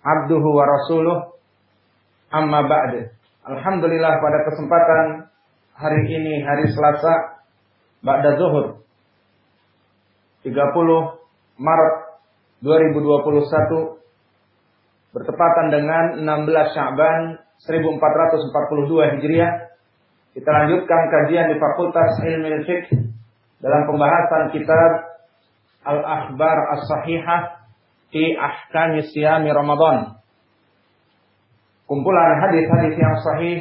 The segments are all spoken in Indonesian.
abduhu wa rasuluh amma ba'd. Alhamdulillah pada kesempatan hari ini hari Selasa ba'da zuhur 30 Maret 2021 bertepatan dengan 16 Sya'ban 1442 Hijriah kita lanjutkan kajian di Fakultas Ilmu Fiqh dalam pembahasan kitab Al-Akhbar As-Sahihah fi ahkami siyami Ramadan. Kumpulan hadis-hadis yang sahih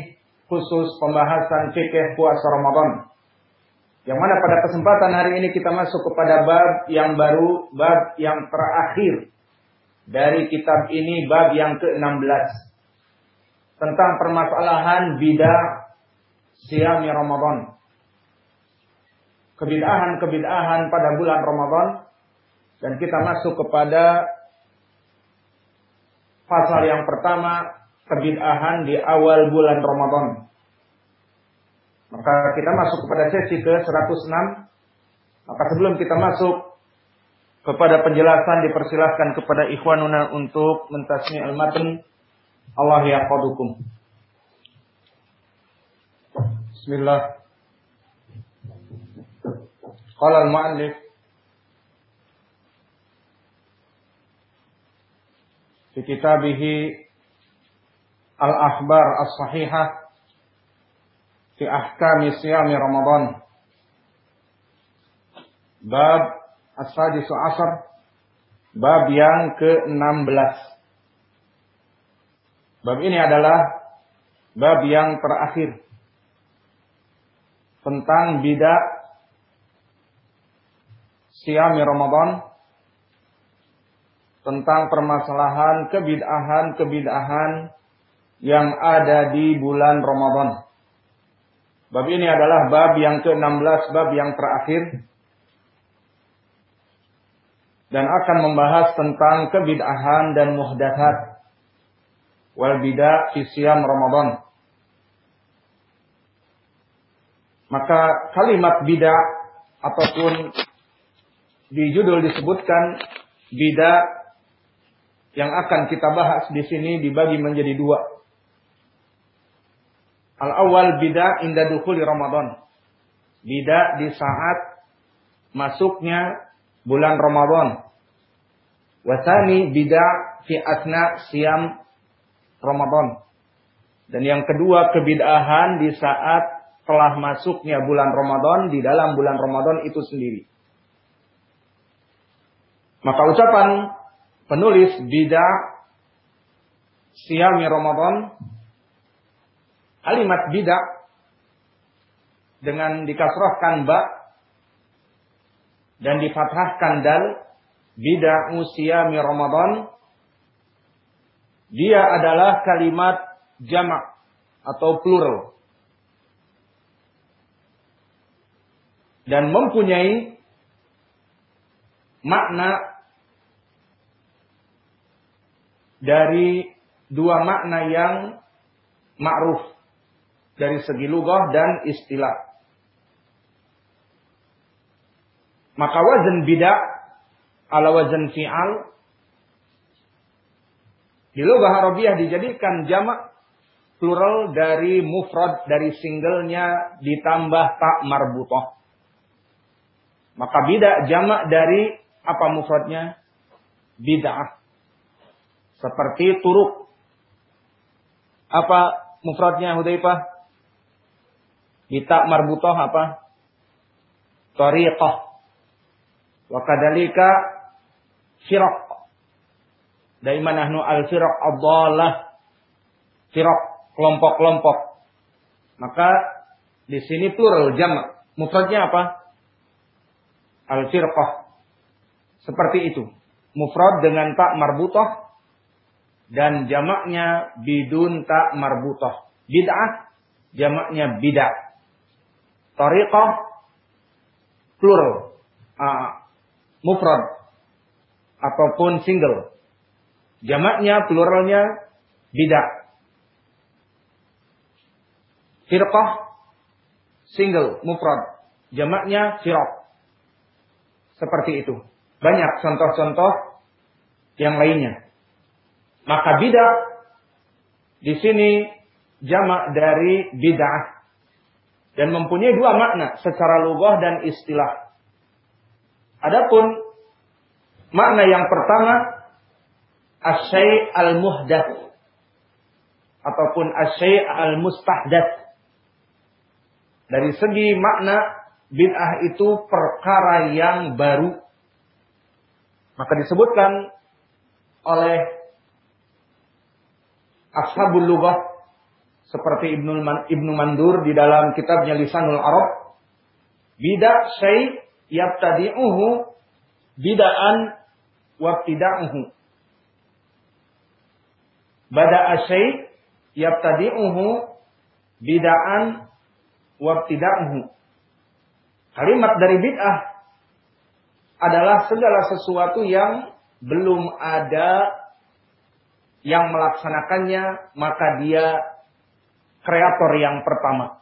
khusus pembahasan fikih puasa Ramadan. Yang mana pada kesempatan hari ini kita masuk kepada bab yang baru, bab yang terakhir dari kitab ini, bab yang ke-16. Tentang permasalahan bidah siami Ramadan. Kebid'ahan-kebid'ahan pada bulan Ramadan. Dan kita masuk kepada Pasal yang pertama, kebid'ahan di awal bulan Ramadan. Maka kita masuk kepada sesi ke-106. Maka sebelum kita masuk kepada penjelasan dipersilahkan kepada ikhwanuna untuk mentasmi al-matan Allah yaqadukum. Bismillah. Qala al-mu'allif في كتابه الأخبار الصحيحة في أحكام صيام رمضان باب السادس عشر bab yang ke-16 bab ini adalah bab yang terakhir tentang bidah siami Ramadan tentang permasalahan kebid'ahan-kebid'ahan yang ada di bulan Ramadan. Bab ini adalah bab yang ke-16, bab yang terakhir. Dan akan membahas tentang kebid'ahan dan muhdathat. Wal bid'ah fi siyam Ramadan. Maka kalimat bid'ah ataupun di judul disebutkan bid'ah yang akan kita bahas di sini dibagi menjadi dua. Al awal bida inda dukhuli Ramadan. Bida di saat masuknya bulan Ramadan. Wasani bida fi asna siam Ramadan. Dan yang kedua kebid'ahan di saat telah masuknya bulan Ramadan di dalam bulan Ramadan itu sendiri. Maka ucapan penulis bidah siami Ramadan kalimat bidah dengan dikasrahkan ba dan difathahkan dal bidah siami Ramadan dia adalah kalimat jamak atau plural. Dan mempunyai makna dari dua makna yang ma'ruf dari segi lugah dan istilah. Maka wazan bida ala wazan fi'al di lugah Arabiah dijadikan jamak plural dari mufrad dari singlenya ditambah tak marbutah. Maka bida jamak dari apa mufradnya? Bid'ah. Seperti turuk. Apa mufradnya Hudzaifah? Kita marbutoh apa? Tariqah. Wa kadalika firaq. Daiman nahnu al-firaq ad-dhalah. Firaq, kelompok-kelompok. Maka di sini plural jamak. Mufradnya apa? Al-firqah. Seperti itu. Mufrad dengan tak marbutah dan jamaknya bidun tak marbutah. Bid'ah jamaknya bidah. Tariqah plural. Uh, mufrad ataupun single. Jamaknya pluralnya bidah. Firqah single mufrad. Jamaknya firaq. Seperti itu. Banyak contoh-contoh yang lainnya. Maka bidah di sini jamak dari bid'ah dan mempunyai dua makna secara lugah dan istilah. Adapun makna yang pertama asyai al-muhdath ataupun asyai al-mustahdath. Dari segi makna bid'ah itu perkara yang baru. Maka disebutkan oleh ashabul lughah seperti Ibnu Ibnu Mandur di dalam kitabnya Lisanul Arab bidah syai yabtadi'uhu bida'an wabtida'uhu bada'a syai yabtadi'uhu bida'an wabtida'uhu kalimat dari bid'ah adalah segala sesuatu yang belum ada yang melaksanakannya maka dia kreator yang pertama.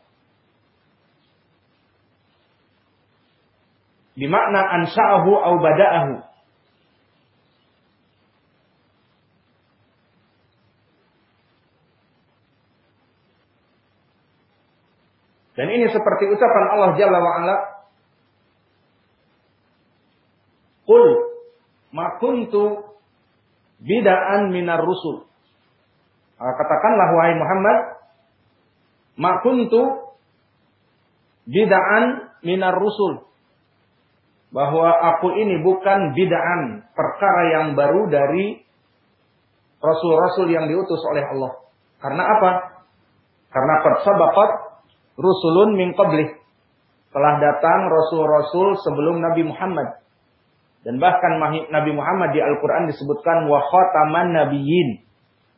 Bimakna ansa'ahu au bada'ahu. Dan ini seperti ucapan Allah Jalla wa'ala. Qul ma kuntu bida'an minar rusul. Katakanlah wahai Muhammad, makuntu bid'an minar rusul. Bahwa aku ini bukan bid'an, perkara yang baru dari rasul-rasul yang diutus oleh Allah. Karena apa? Karena qad sabaqat rusulun min qablih. Telah datang rasul-rasul sebelum Nabi Muhammad. Dan bahkan Nabi Muhammad di Al-Quran disebutkan wa khataman nabiyyin.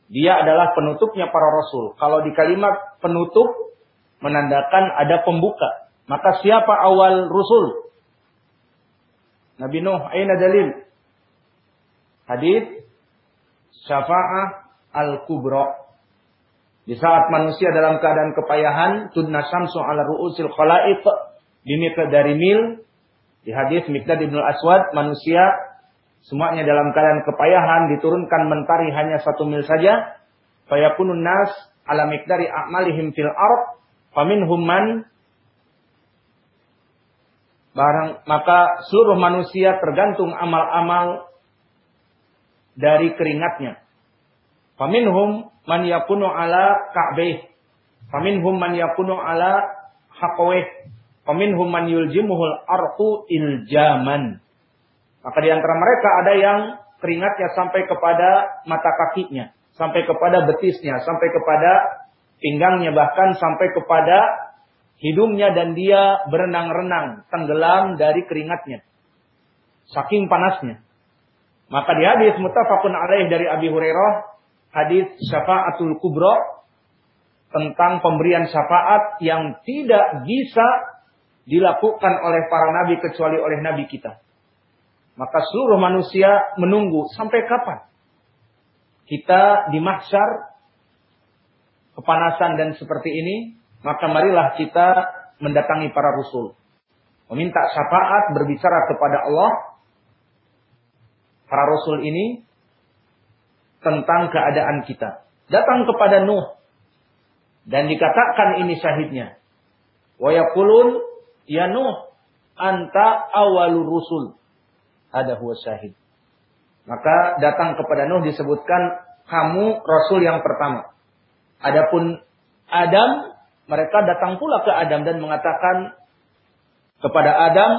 Dia adalah penutupnya para rasul. Kalau di kalimat penutup menandakan ada pembuka. Maka siapa awal rusul? Nabi Nuh, aina dalil? Hadis syafa'ah al-kubra. Di saat manusia dalam keadaan kepayahan, tudna syamsu ala ru'usil khala'iq dimikir dari mil. Di hadis Mikdad Ibn Aswad, manusia semuanya dalam keadaan kepayahan diturunkan mentari hanya satu mil saja. Fayakunun nas ala miqdari a'malihim fil ard faminhum man barang maka seluruh manusia tergantung amal-amal dari keringatnya. Faminhum man yakunu ala ka'bih. Faminhum man yakunu ala haqwih. Faminhum man yuljimuhul arqu iljaman. Maka di antara mereka ada yang keringatnya sampai kepada mata kakinya sampai kepada betisnya, sampai kepada pinggangnya, bahkan sampai kepada hidungnya dan dia berenang-renang, tenggelam dari keringatnya. Saking panasnya. Maka di hadis mutafakun alaih dari Abi Hurairah, hadis syafaatul kubro tentang pemberian syafaat yang tidak bisa dilakukan oleh para nabi kecuali oleh nabi kita. Maka seluruh manusia menunggu sampai kapan? kita di kepanasan dan seperti ini, maka marilah kita mendatangi para rasul. Meminta syafaat berbicara kepada Allah. Para rasul ini tentang keadaan kita. Datang kepada Nuh dan dikatakan ini syahidnya. Wa ya Nuh anta awalur rusul. Ada huwa syahid. Maka datang kepada Nuh disebutkan kamu rasul yang pertama. Adapun Adam, mereka datang pula ke Adam dan mengatakan kepada Adam,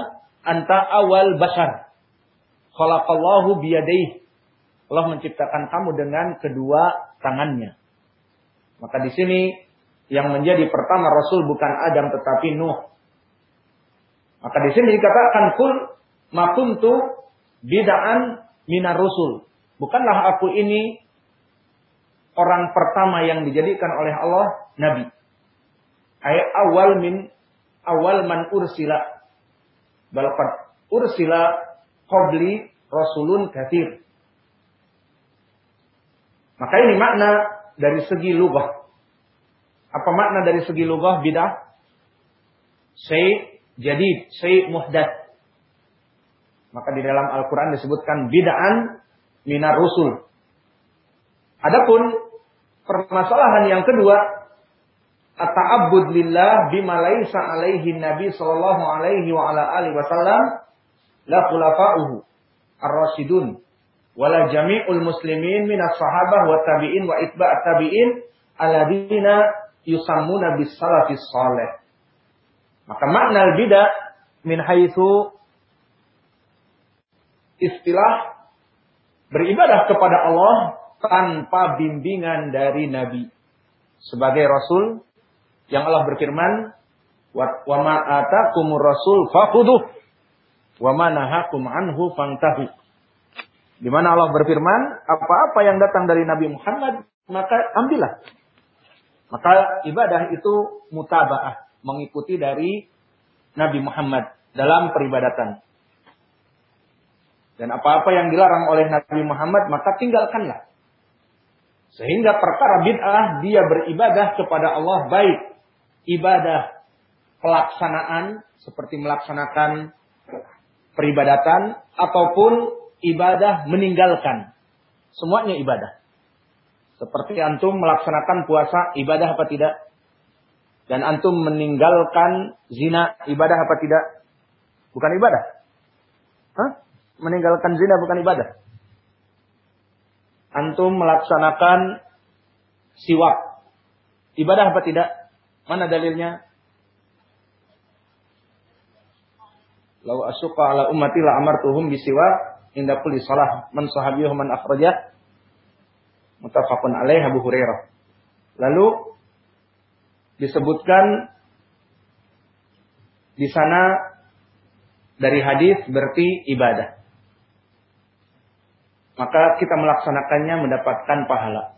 anta awal basar. Khalaqallahu biyadaihi. Allah menciptakan kamu dengan kedua tangannya. Maka di sini yang menjadi pertama Rasul bukan Adam tetapi Nuh. Maka di sini dikatakan kul makuntu bid'an minar rusul. Bukanlah aku ini orang pertama yang dijadikan oleh Allah nabi. Ayat awal min awal man ursila. Balakat ursila qabli rasulun kathir. Maka ini makna dari segi lugah. Apa makna dari segi lugah bidah? Syai' jadid, syai' muhdad. Maka di dalam Al-Quran disebutkan bid'an minar rusul. Adapun permasalahan yang kedua, at-ta'abbud lillah bima laisa alaihi Nabi sallallahu alaihi wa ala alihi wasallam la khulafa'uhu ar-rasyidun wala jami'ul muslimin minas sahabah wa tabi'in wa itba' tabi'in alladzina yusammuna bis salafis salih. Maka makna bidah min haitsu istilah beribadah kepada Allah tanpa bimbingan dari Nabi. Sebagai Rasul yang Allah berfirman, "Wa ma atakumur rasul fakhuduh wa ma nahakum anhu fangtahu." Di mana Allah berfirman, apa-apa yang datang dari Nabi Muhammad, maka ambillah. Maka ibadah itu mutabaah, mengikuti dari Nabi Muhammad dalam peribadatan. Dan apa-apa yang dilarang oleh Nabi Muhammad maka tinggalkanlah. Sehingga perkara bid'ah dia beribadah kepada Allah baik ibadah pelaksanaan seperti melaksanakan peribadatan ataupun ibadah meninggalkan. Semuanya ibadah. Seperti antum melaksanakan puasa ibadah apa tidak? Dan antum meninggalkan zina ibadah apa tidak? Bukan ibadah. Hah? meninggalkan zina bukan ibadah. Antum melaksanakan siwak. Ibadah apa tidak? Mana dalilnya? Lau asyuqa ala ummati la amartuhum bisiwak inda kulli salah man sahabiyuh man akhrajah mutafaqun alaih Abu Hurairah. Lalu disebutkan di sana dari hadis berarti ibadah maka kita melaksanakannya mendapatkan pahala.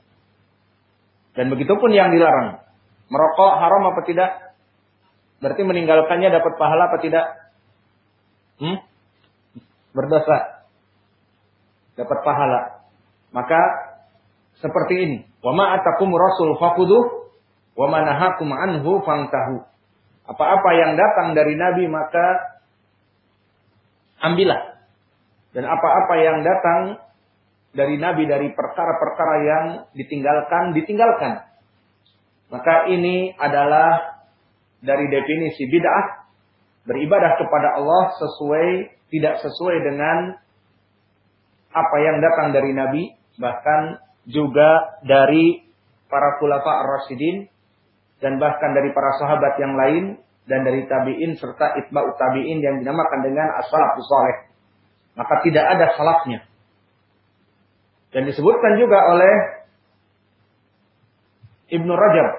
Dan begitu pun yang dilarang. Merokok haram apa tidak? Berarti meninggalkannya dapat pahala apa tidak? Hmm? Berdosa. Dapat pahala. Maka seperti ini. Wa ma atakum rasul fakuduh wa ma nahakum anhu fangtahu. Apa-apa yang datang dari Nabi maka ambillah. Dan apa-apa yang datang dari Nabi dari perkara-perkara yang ditinggalkan, ditinggalkan. Maka ini adalah dari definisi bid'ah beribadah kepada Allah sesuai tidak sesuai dengan apa yang datang dari Nabi bahkan juga dari para khulafa ar-rasyidin dan bahkan dari para sahabat yang lain dan dari tabi'in serta itba'ut tabi'in yang dinamakan dengan as-salafus saleh. Maka tidak ada salafnya. Dan disebutkan juga oleh Ibnu Rajab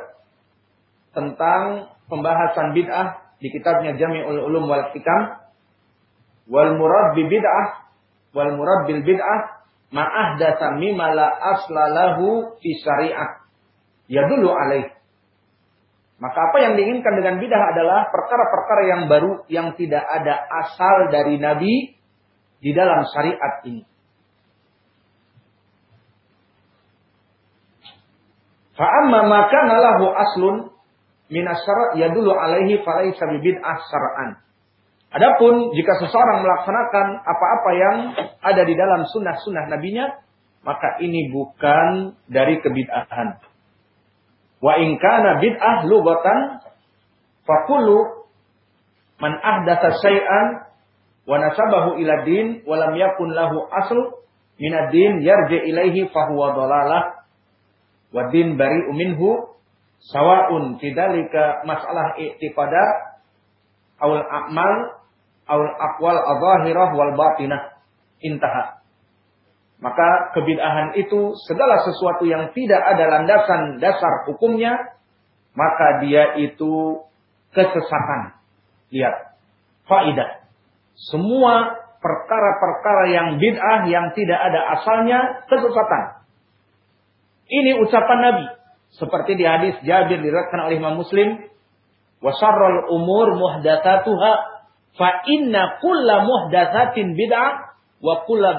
tentang pembahasan bid'ah di kitabnya Jami'ul Ulum wal Hikam. Wal murad bi bid'ah wal murad bil bid'ah ma ahdatsa mimma la aslalahu fi syari'ah. Yadullu alaih maka apa yang diinginkan dengan bidah adalah perkara-perkara yang baru yang tidak ada asal dari Nabi di dalam syariat ini. Fa'amma maka nalahu aslun minas syarat yadulu alaihi falaisa bid'ah syar'an. Adapun jika seseorang melaksanakan apa-apa yang ada di dalam sunnah-sunnah nabinya, maka ini bukan dari kebid'ahan. Wa in kana bid'ah lugatan fakulu man ahdatsa syai'an wa nasabahu ila din wa lam yakun lahu asl min ad-din yarji ilaihi fa huwa dhalalah wadin bari uminhu sawaun fidzalika masalah i'tiqadat awal a'mal awal aqwal adhahirah wal batinah. Intaha maka kebid'ahan itu segala sesuatu yang tidak ada landasan dasar hukumnya maka dia itu kesesatan. Lihat faidah. Semua perkara-perkara yang bid'ah yang tidak ada asalnya kesesatan. Ini ucapan Nabi. Seperti di hadis Jabir diriwayatkan oleh Imam Muslim, "Wa syarrul umur muhdatsatuha fa inna kulla muhdatsatin bid'ah wa kulla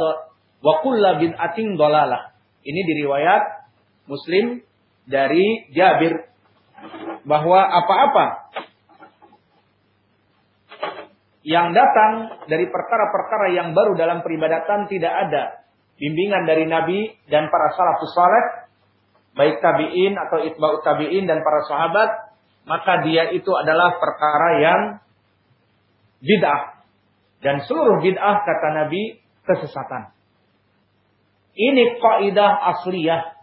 wa kulla bid'atin dolalah." Ini diriwayat Muslim dari Jabir. Bahwa apa-apa yang datang dari perkara-perkara yang baru dalam peribadatan tidak ada. Bimbingan dari Nabi dan para salafus saleh baik tabi'in atau itba'ut tabi'in dan para sahabat maka dia itu adalah perkara yang bid'ah. Dan seluruh bid'ah kata Nabi kesesatan ini kaidah asliyah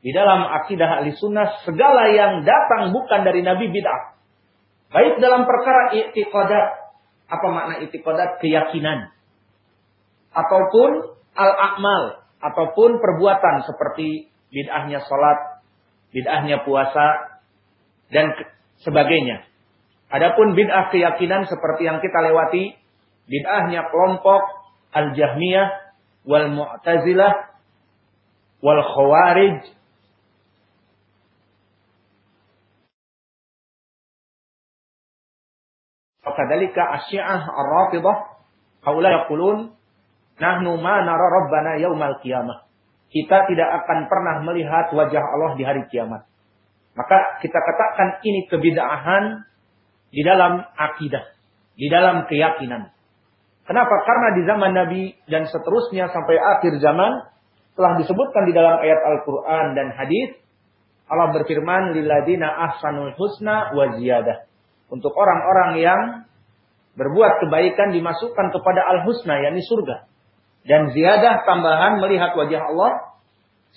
di dalam akidah ahli sunnah segala yang datang bukan dari Nabi bid'ah baik dalam perkara i'tiqadat apa makna itiqadat? Keyakinan. Ataupun al-akmal. Ataupun perbuatan seperti bid'ahnya sholat, bid'ahnya puasa, dan sebagainya. Adapun bid'ah keyakinan seperti yang kita lewati, bid'ahnya kelompok al-jahmiyah, wal mu'tazilah, wal khawarij, Fakadalika asyi'ah ar-rafidah haula yaqulun nahnu ma nara rabbana yaumal qiyamah. Kita tidak akan pernah melihat wajah Allah di hari kiamat. Maka kita katakan ini kebidaahan di dalam akidah, di dalam keyakinan. Kenapa? Karena di zaman Nabi dan seterusnya sampai akhir zaman telah disebutkan di dalam ayat Al-Quran dan hadis Allah berfirman lilladina ahsanul husna wa ziyadah. Untuk orang-orang yang berbuat kebaikan dimasukkan kepada al-husna yakni surga. Dan ziyadah tambahan melihat wajah Allah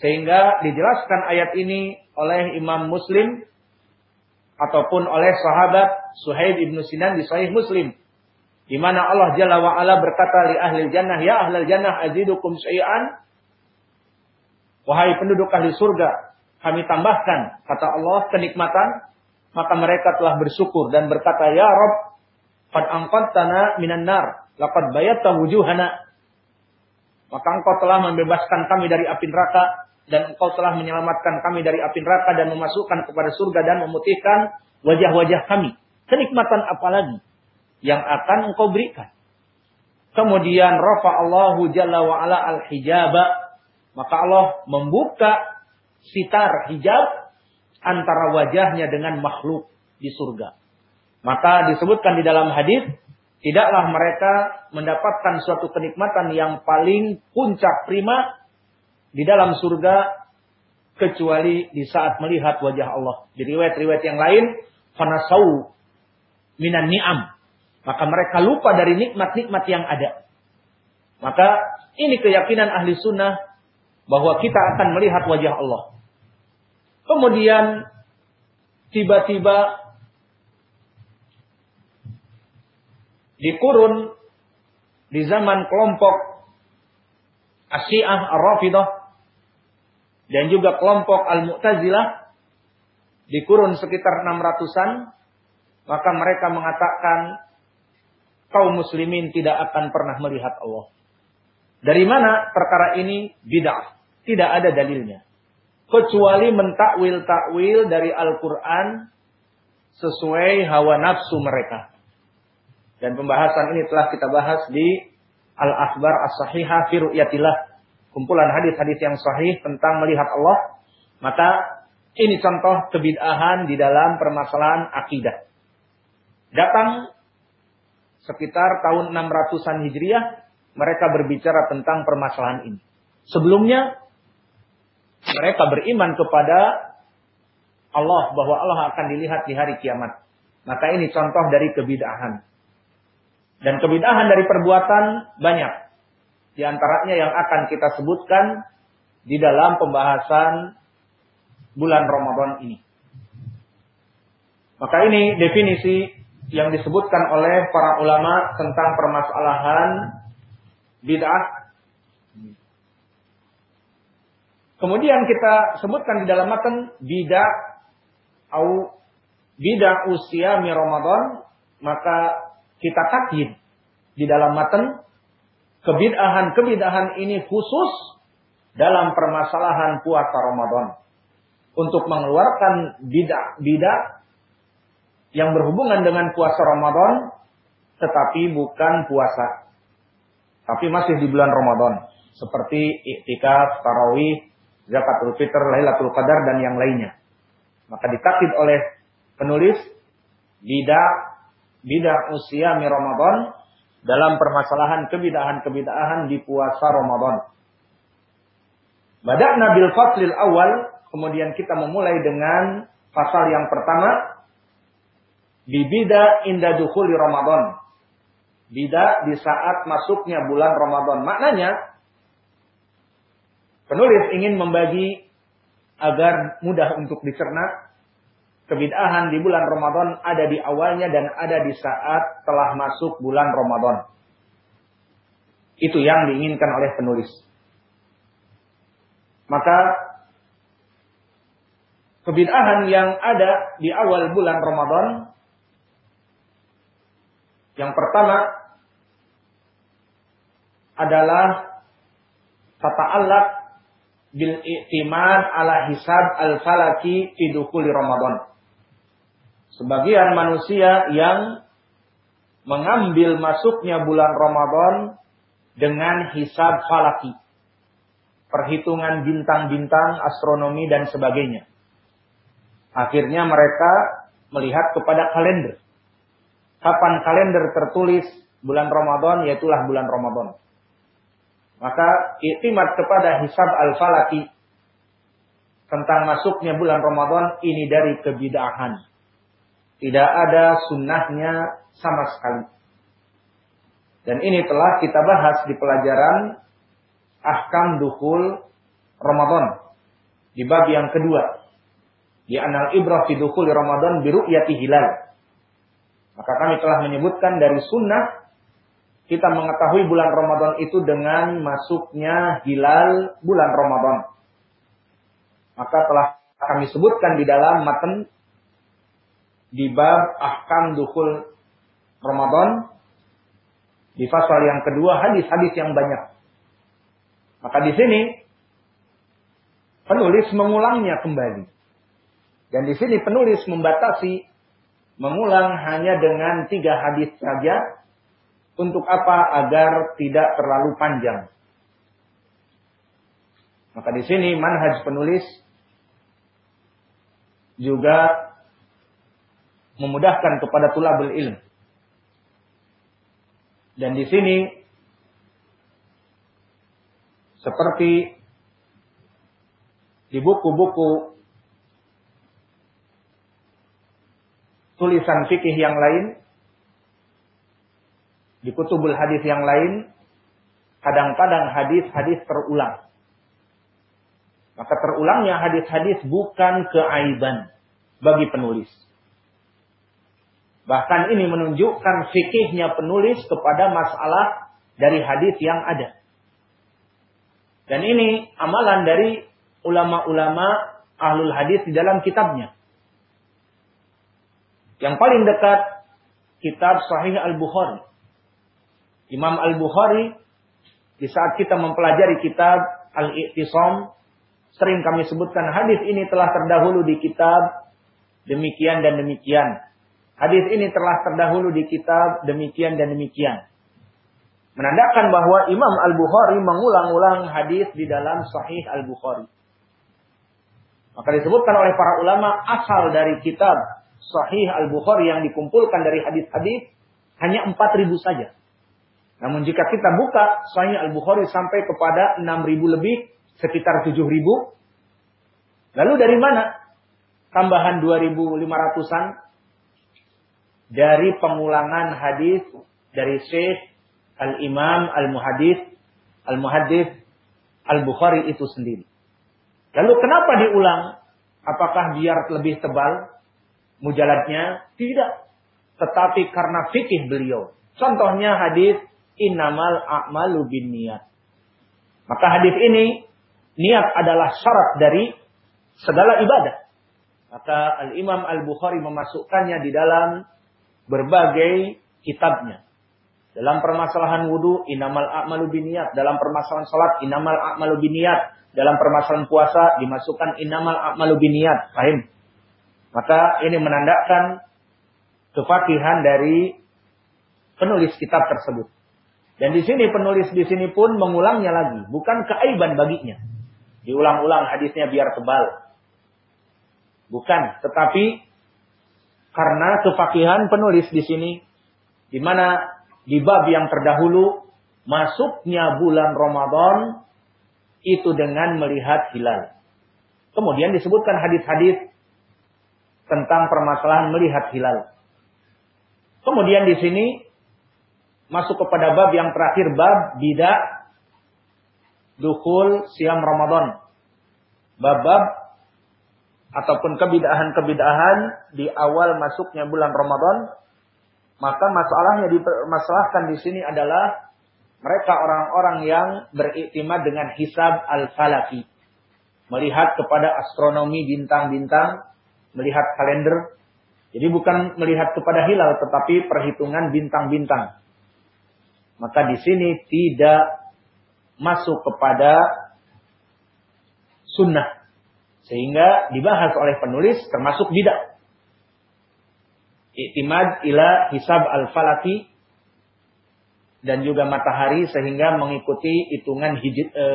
sehingga dijelaskan ayat ini oleh Imam Muslim ataupun oleh sahabat Suhaib ibnu Sinan di Sahih Muslim di mana Allah Jalla wa ala berkata li ahli jannah ya ahli jannah azidukum syai'an wahai penduduk ahli surga kami tambahkan kata Allah kenikmatan maka mereka telah bersyukur dan berkata, Ya Rob, qad tanah minan nar, laqad bayatta wujuhana. Maka engkau telah membebaskan kami dari api neraka dan engkau telah menyelamatkan kami dari api neraka dan memasukkan kepada surga dan memutihkan wajah-wajah kami. Kenikmatan apa lagi yang akan engkau berikan? Kemudian rafa Allahu jalla wa ala al-hijaba. Maka Allah membuka sitar hijab antara wajahnya dengan makhluk di surga. Maka disebutkan di dalam hadis, tidaklah mereka mendapatkan suatu kenikmatan yang paling puncak prima di dalam surga kecuali di saat melihat wajah Allah. Di riwayat-riwayat yang lain, fanasau minan ni'am. Maka mereka lupa dari nikmat-nikmat yang ada. Maka ini keyakinan ahli sunnah bahwa kita akan melihat wajah Allah. Kemudian tiba-tiba dikurun di zaman kelompok Asyiah Ar-Rafidah dan juga kelompok Al-Mu'tazilah dikurun sekitar 600-an maka mereka mengatakan kaum muslimin tidak akan pernah melihat Allah. Dari mana perkara ini bid'ah? Tidak ada dalilnya kecuali mentakwil-takwil dari Al-Quran sesuai hawa nafsu mereka. Dan pembahasan ini telah kita bahas di Al-Akhbar As-Sahihah fi kumpulan hadis-hadis yang sahih tentang melihat Allah. Maka ini contoh kebid'ahan di dalam permasalahan akidah. Datang sekitar tahun 600-an Hijriah, mereka berbicara tentang permasalahan ini. Sebelumnya mereka beriman kepada Allah bahwa Allah akan dilihat di hari kiamat. Maka ini contoh dari kebidahan. Dan kebidahan dari perbuatan banyak. Di antaranya yang akan kita sebutkan di dalam pembahasan bulan Ramadan ini. Maka ini definisi yang disebutkan oleh para ulama tentang permasalahan bid'ah. Kemudian kita sebutkan di dalam matan bidah au bidah usia mi Ramadan, maka kita takyid di dalam matan kebidahan-kebidahan ini khusus dalam permasalahan puasa Ramadan. Untuk mengeluarkan bidah-bidah yang berhubungan dengan puasa Ramadan tetapi bukan puasa. Tapi masih di bulan Ramadan seperti iktikaf, tarawih, zakatul fitr, lailatul qadar dan yang lainnya. Maka ditakid oleh penulis bidah bidah usia mi Ramadan dalam permasalahan kebidahan-kebidahan di puasa Ramadan. Badakna bil faslil awal, kemudian kita memulai dengan pasal yang pertama bibida inda dukhuli Ramadan. Bida di saat masuknya bulan Ramadan. Maknanya penulis ingin membagi agar mudah untuk dicerna kebidahan di bulan Ramadan ada di awalnya dan ada di saat telah masuk bulan Ramadan. Itu yang diinginkan oleh penulis. Maka kebidahan yang ada di awal bulan Ramadan yang pertama adalah tata alat bil i'timad ala hisab al-falaki fi Ramadan. Sebagian manusia yang mengambil masuknya bulan Ramadan dengan hisab falaki. Perhitungan bintang-bintang, astronomi dan sebagainya. Akhirnya mereka melihat kepada kalender. Kapan kalender tertulis bulan Ramadan, yaitulah bulan Ramadan. Maka iktimat kepada hisab al-falaki tentang masuknya bulan Ramadan ini dari kebidahan tidak ada sunnahnya sama sekali. Dan ini telah kita bahas di pelajaran Ahkam Dukhul Ramadan. Di bab yang kedua. Di Anal Ibrah fi Dukhul Ramadan Biru'yati Hilal. Maka kami telah menyebutkan dari sunnah kita mengetahui bulan Ramadan itu dengan masuknya hilal bulan Ramadan. Maka telah kami sebutkan di dalam matan di bab ahkam dukul Ramadan di pasal yang kedua hadis-hadis yang banyak. Maka di sini penulis mengulangnya kembali. Dan di sini penulis membatasi mengulang hanya dengan tiga hadis saja untuk apa agar tidak terlalu panjang. Maka di sini manhaj penulis juga memudahkan kepada tulabul ilm. Dan di sini seperti di buku-buku tulisan fikih yang lain, di kutubul hadis yang lain, kadang-kadang hadis-hadis terulang. Maka terulangnya hadis-hadis bukan keaiban bagi penulis. Bahkan ini menunjukkan fikihnya penulis kepada masalah dari hadis yang ada. Dan ini amalan dari ulama-ulama ahlul hadis di dalam kitabnya. Yang paling dekat kitab Sahih Al-Bukhari. Imam Al-Bukhari di saat kita mempelajari kitab Al-Iqtisam sering kami sebutkan hadis ini telah terdahulu di kitab demikian dan demikian Hadis ini telah terdahulu di kitab demikian dan demikian. Menandakan bahwa Imam Al-Bukhari mengulang-ulang hadis di dalam Sahih Al-Bukhari. Maka disebutkan oleh para ulama asal dari kitab Sahih Al-Bukhari yang dikumpulkan dari hadis-hadis hanya 4000 saja. Namun jika kita buka Sahih Al-Bukhari sampai kepada 6000 lebih, sekitar 7000. Lalu dari mana? Tambahan 2500-an dari pengulangan hadis dari Syekh Al-Imam Al-Muhadis Al-Muhaddis Al-Bukhari itu sendiri. Lalu kenapa diulang? Apakah biar lebih tebal mujaladnya? Tidak. Tetapi karena fikih beliau. Contohnya hadis innamal a'malu bin niat. Maka hadis ini niat adalah syarat dari segala ibadah. Maka Al-Imam Al-Bukhari memasukkannya di dalam berbagai kitabnya. Dalam permasalahan wudhu, inamal a'malu biniat. Dalam permasalahan salat, inamal a'malu biniat. Dalam permasalahan puasa, dimasukkan inamal a'malu biniat. Paham? Maka ini menandakan kefakihan dari penulis kitab tersebut. Dan di sini penulis di sini pun mengulangnya lagi, bukan keaiban baginya. Diulang-ulang hadisnya biar tebal. Bukan, tetapi karena kefakihan penulis di sini di mana di bab yang terdahulu masuknya bulan Ramadan itu dengan melihat hilal. Kemudian disebutkan hadis-hadis tentang permasalahan melihat hilal. Kemudian di sini masuk kepada bab yang terakhir bab bidah dukul siam Ramadan. Bab-bab ataupun kebidahan-kebidahan di awal masuknya bulan Ramadan maka masalahnya dipermasalahkan di sini adalah mereka orang-orang yang beriktimad dengan hisab al-falaki. Melihat kepada astronomi bintang-bintang, melihat kalender. Jadi bukan melihat kepada hilal, tetapi perhitungan bintang-bintang. Maka di sini tidak masuk kepada sunnah. Sehingga dibahas oleh penulis termasuk bidah i'timad ila hisab al-falaki dan juga matahari sehingga mengikuti hitungan hijit e,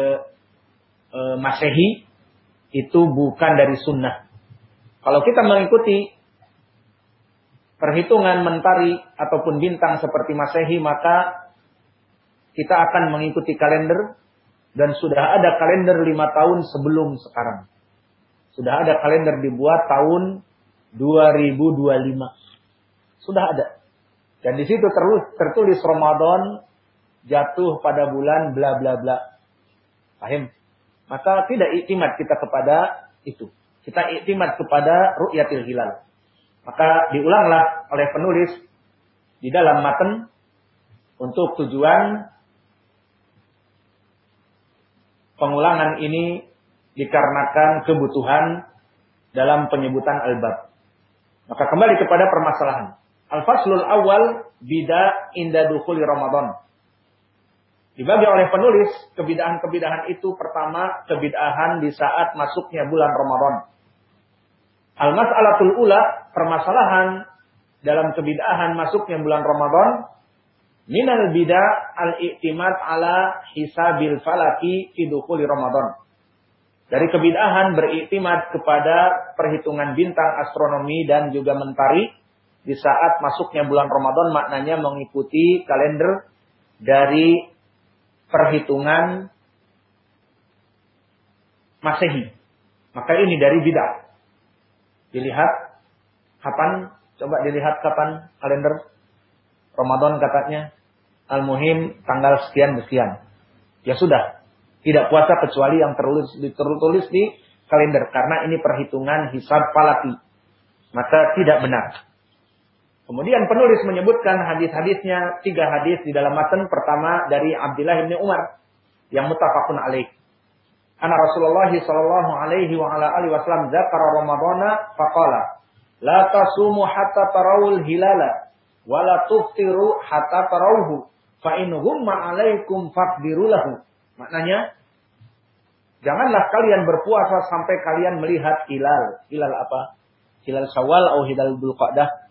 e, masehi itu bukan dari sunnah. Kalau kita mengikuti perhitungan mentari ataupun bintang seperti masehi maka kita akan mengikuti kalender dan sudah ada kalender lima tahun sebelum sekarang. Sudah ada kalender dibuat tahun 2025. Sudah ada. Dan di situ tertulis Ramadan jatuh pada bulan bla bla bla. Paham? Maka tidak iktimat kita kepada itu. Kita iktimat kepada ru'yatil hilal. Maka diulanglah oleh penulis di dalam matan untuk tujuan pengulangan ini dikarenakan kebutuhan dalam penyebutan al-bab. Maka kembali kepada permasalahan. Al-faslul awal bida inda dukhuli Ramadan. Dibagi oleh penulis, kebidahan-kebidahan itu pertama kebidahan di saat masuknya bulan Ramadan. Al-mas'alatul ula, permasalahan dalam kebidahan masuknya bulan Ramadan, minal bida al-i'timad ala hisabil falaki fi dukhuli Ramadan. Dari kebidahan beriktimad kepada perhitungan bintang astronomi dan juga mentari di saat masuknya bulan Ramadan maknanya mengikuti kalender dari perhitungan Masehi. Maka ini dari bidah. Dilihat kapan? Coba dilihat kapan kalender Ramadan katanya. Al-Muhim tanggal sekian sekian. Ya sudah. Tidak puasa kecuali yang tertulis, tertulis di kalender. Karena ini perhitungan hisab falaki. Maka tidak benar. Kemudian penulis menyebutkan hadis-hadisnya tiga hadis di dalam matan pertama dari Abdullah bin Umar yang mutafakun alaih. Ana Rasulullah sallallahu alaihi wa ala alihi wasallam zakara Ramadana faqala la tasumu hatta tarawul hilala wa la tuftiru hatta tarawhu fa in humma alaikum faqdiru lahu. Maknanya janganlah kalian berpuasa sampai kalian melihat hilal. Hilal apa? Hilal Syawal atau hilal Dzulqa'dah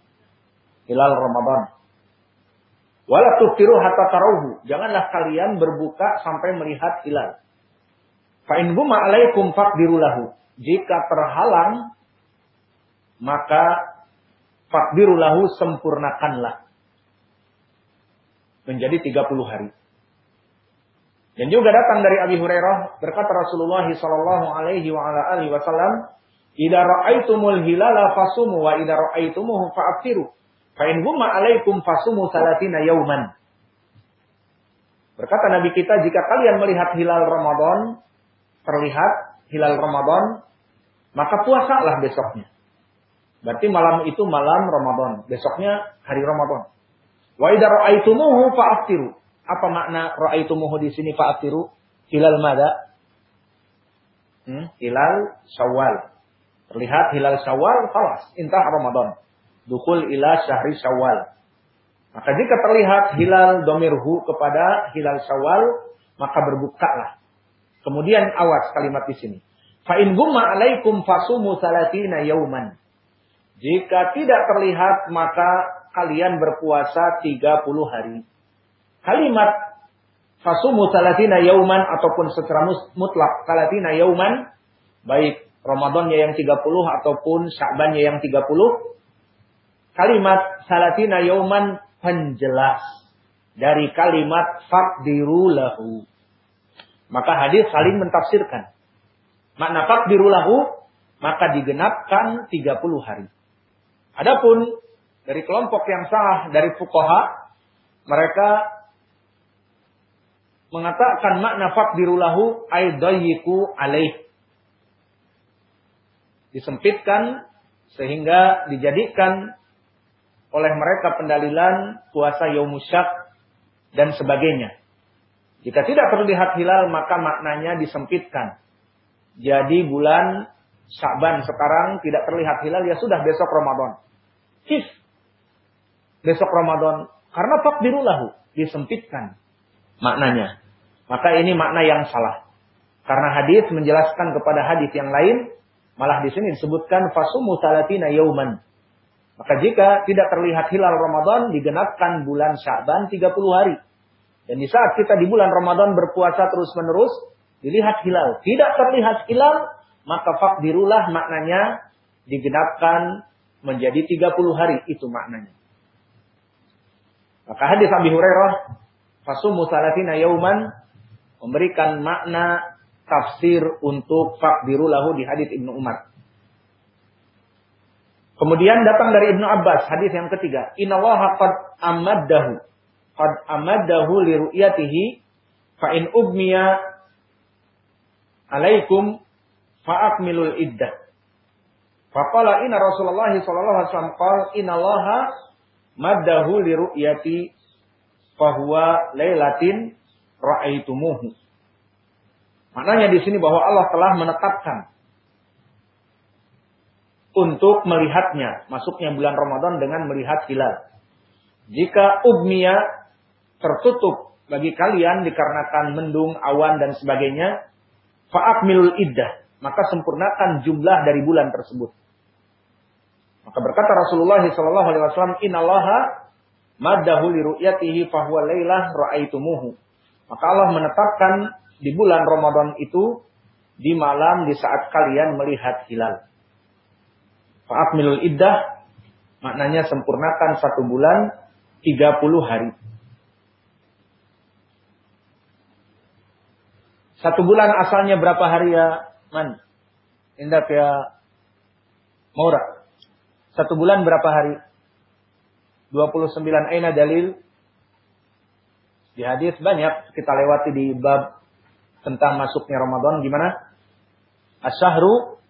hilal Ramadan. Wala tuftiru hatta tarawhu. Janganlah kalian berbuka sampai melihat hilal. Fa in huma alaikum faqdirulahu. Jika terhalang maka faqdirulahu sempurnakanlah. Menjadi 30 hari. Dan juga datang dari Abi Hurairah berkata Rasulullah sallallahu alaihi wa ala alihi wasallam, "Idza ra'aitumul hilala fasumu wa idza ra'aitumuhu fa'aftiru." Fa'in huma alaikum fasumu salatina yauman. Berkata Nabi kita, jika kalian melihat hilal Ramadan, terlihat hilal Ramadan, maka puasalah besoknya. Berarti malam itu malam Ramadan, besoknya hari Ramadan. Wa idza ra'aitumuhu fa'aftiru. Apa makna ra'aitumuhu di sini fa'aftiru? Hilal mada? Hmm? Hilal Syawal. Terlihat hilal Syawal, falas, intah Ramadan. Dukul ila syahri syawal. Maka jika terlihat hilal domirhu kepada hilal syawal, maka berbukalah. Kemudian awas kalimat di sini. Fa in gumma alaikum fasumu salatina yauman. Jika tidak terlihat maka kalian berpuasa 30 hari. Kalimat fasumu salatina yauman ataupun secara mutlak salatina yauman baik Ramadannya yang 30 ataupun Sya'bannya yang 30 kalimat salatina yauman penjelas dari kalimat faqdiru lahu. Maka hadis saling mentafsirkan. Makna faqdiru lahu maka digenapkan 30 hari. Adapun dari kelompok yang sah dari fuqaha mereka mengatakan makna faqdiru lahu aydayiku alaih. Disempitkan sehingga dijadikan oleh mereka pendalilan puasa Yaumusyak dan sebagainya. Jika tidak terlihat hilal maka maknanya disempitkan. Jadi bulan Syaban sekarang tidak terlihat hilal ya sudah besok Ramadan. Hif. Besok Ramadan karena takdirulahu disempitkan maknanya. Maka ini makna yang salah. Karena hadis menjelaskan kepada hadis yang lain malah di sini disebutkan fasumu salatina yauman. Maka jika tidak terlihat hilal Ramadan, digenapkan bulan Sya'ban 30 hari. Dan di saat kita di bulan Ramadan berpuasa terus-menerus, dilihat hilal. Tidak terlihat hilal, maka fakdirulah maknanya digenapkan menjadi 30 hari. Itu maknanya. Maka hadis Abi Hurairah, Fasumu salatina yauman, memberikan makna tafsir untuk fakdirulahu di hadis Ibnu Umar. Kemudian datang dari Ibnu Abbas, hadis yang ketiga. Innallaha qad amaddahu. Qad amaddahu li ru'yatihi fa in ubmiya alaikum fa akmilul iddah. Faqala inna Rasulullah sallallahu alaihi wasallam qala innallaha maddahu li ru'yati fa huwa lailatin ra'aitumuhu. Maknanya di sini bahwa Allah telah menetapkan untuk melihatnya. Masuknya bulan Ramadan dengan melihat hilal. Jika ubmiya tertutup bagi kalian dikarenakan mendung, awan dan sebagainya, fa'akmilul iddah. Maka sempurnakan jumlah dari bulan tersebut. Maka berkata Rasulullah sallallahu alaihi wasallam, "Innallaha maddahu li ru'yatihi fa huwa lailah ra'aitumuhu." Maka Allah menetapkan di bulan Ramadan itu di malam di saat kalian melihat hilal. Fa'akmilul iddah maknanya sempurnakan satu bulan 30 hari. Satu bulan asalnya berapa hari ya, Man? Indah ya Maura. Satu bulan berapa hari? 29 aina dalil. Di hadis banyak kita lewati di bab tentang masuknya Ramadan gimana? Asyahru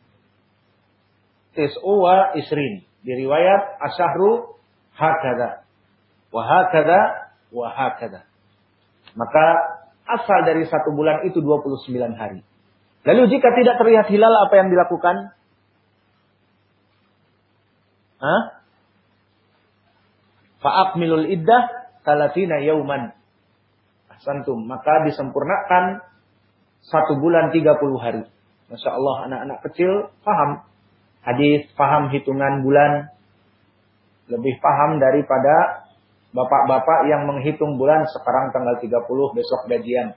tis'u wa isrin. Di riwayat asyahru hakada wa hakada. Maka asal dari satu bulan itu 29 hari. Lalu jika tidak terlihat hilal apa yang dilakukan? Hah? Fa'akmilul iddah talatina yauman. Ahsantum. Maka disempurnakan satu bulan 30 hari. Masya Allah anak-anak kecil paham hadis, paham hitungan bulan, lebih paham daripada bapak-bapak yang menghitung bulan sekarang tanggal 30 besok gajian.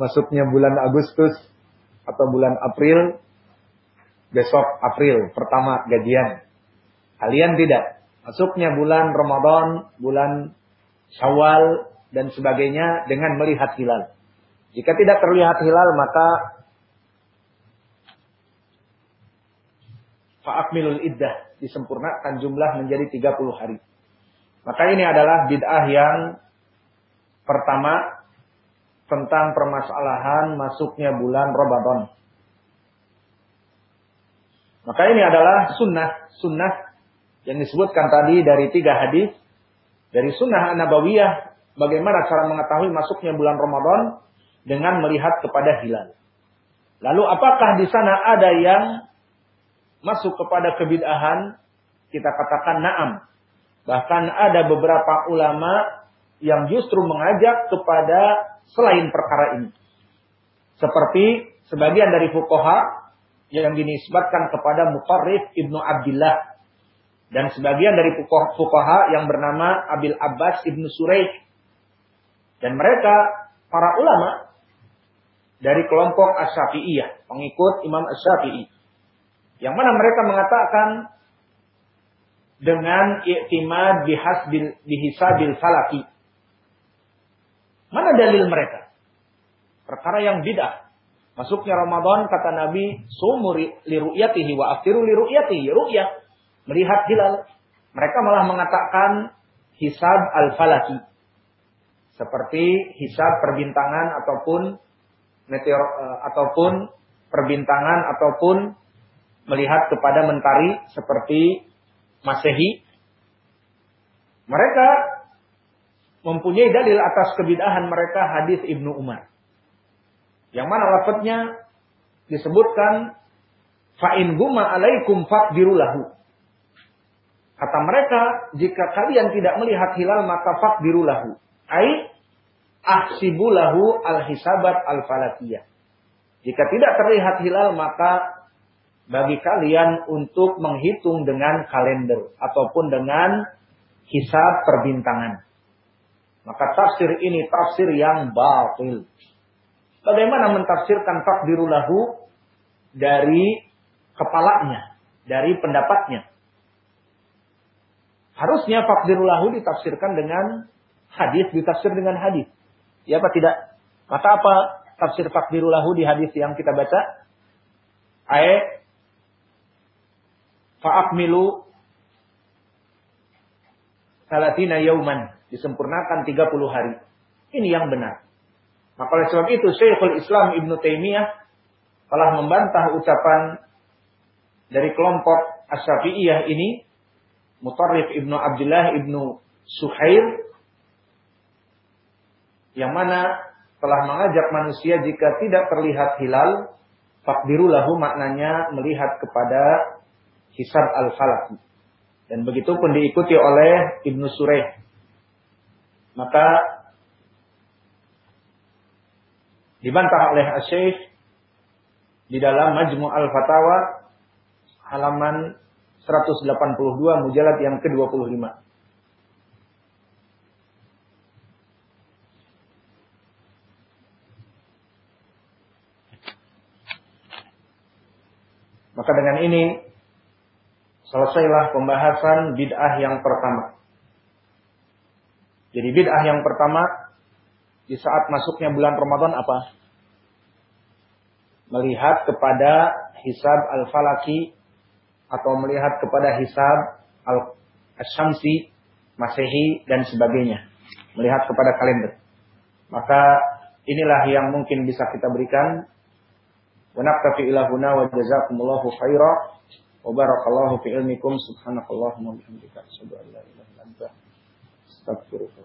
Masuknya bulan Agustus atau bulan April, besok April pertama gajian. Kalian tidak. Masuknya bulan Ramadan, bulan Syawal dan sebagainya dengan melihat hilal. Jika tidak terlihat hilal maka fa'akmilul iddah disempurnakan jumlah menjadi 30 hari. Maka ini adalah bid'ah yang pertama tentang permasalahan masuknya bulan Ramadan. Maka ini adalah sunnah, sunnah yang disebutkan tadi dari tiga hadis dari sunnah nabawiyah bagaimana cara mengetahui masuknya bulan Ramadan dengan melihat kepada hilal. Lalu apakah di sana ada yang masuk kepada kebid'ahan, kita katakan na'am. Bahkan ada beberapa ulama yang justru mengajak kepada selain perkara ini. Seperti sebagian dari fukoha yang dinisbatkan kepada Mutarrif Ibnu Abdullah. Dan sebagian dari fukoha yang bernama Abil Abbas Ibnu Suraih. Dan mereka, para ulama, dari kelompok As-Syafi'iyah, pengikut Imam As-Syafi'i. Yang mana mereka mengatakan dengan i'timad bihasbil bihisabil falaki. Mana dalil mereka? Perkara yang bid'ah. Masuknya Ramadan kata Nabi, sumu li ru'yatihi wa aftiru li ru'yatihi. Ru'yah. Melihat hilal. Mereka malah mengatakan hisab al-falaki. Seperti hisab perbintangan ataupun meteor uh, ataupun perbintangan ataupun melihat kepada mentari seperti Masehi. Mereka mempunyai dalil atas kebidahan mereka hadis Ibnu Umar. Yang mana lafadznya disebutkan fa'in guma alaikum faqdirulahu. Kata mereka, jika kalian tidak melihat hilal maka faqdirulahu. Ai ahsibulahu al-hisabat al-falakiyah. Jika tidak terlihat hilal maka bagi kalian untuk menghitung dengan kalender ataupun dengan hisab perbintangan. Maka tafsir ini tafsir yang batil. Bagaimana mentafsirkan takdirulahu dari kepalanya, dari pendapatnya. Harusnya takdirulahu ditafsirkan dengan hadis, ditafsir dengan hadis. Ya apa tidak? Maka apa tafsir takdirulahu di hadis yang kita baca? Ayat fa'akmilu salatina yauman. Disempurnakan 30 hari. Ini yang benar. Maka oleh sebab itu Syekhul Islam Ibn Taimiyah telah membantah ucapan dari kelompok Asyafi'iyah ini Mutarrif Ibnu Abdullah Ibnu Suhair yang mana telah mengajak manusia jika tidak terlihat hilal fakdirulahu maknanya melihat kepada hisab al-falak dan begitu pun diikuti oleh Ibnu Sureh maka dibantah oleh Asy-Syaikh di dalam Majmu' al-Fatawa halaman 182 mujalad yang ke-25. Maka dengan ini selesailah pembahasan bid'ah yang pertama. Jadi bid'ah yang pertama di saat masuknya bulan Ramadan apa? Melihat kepada hisab al-falaki atau melihat kepada hisab al-syamsi, masehi dan sebagainya. Melihat kepada kalender. Maka inilah yang mungkin bisa kita berikan. Wa naktafi ilahuna wa jazakumullahu khaira wa barakallahu fi ilmikum subhanakallahumma wa bihamdika asyhadu an la ilaha illa anta astaghfiruka